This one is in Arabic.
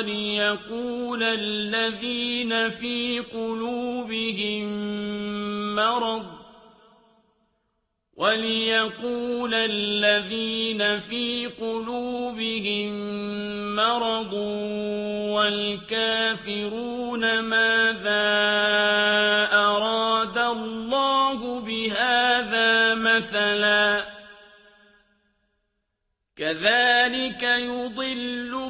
وليقول الذين في قلوبهم مرض وليقول الذين في قلوبهم مرض والكافرون ماذا أراد الله بهذا مثلا كذلك يضل